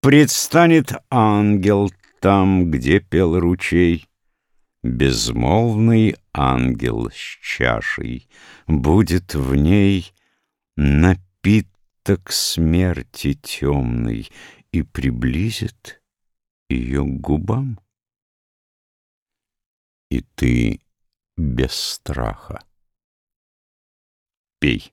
Предстанет ангел там, где пел ручей, Безмолвный ангел с чашей, Будет в ней напиток смерти темный И приблизит ее к губам. И ты без страха. Пей.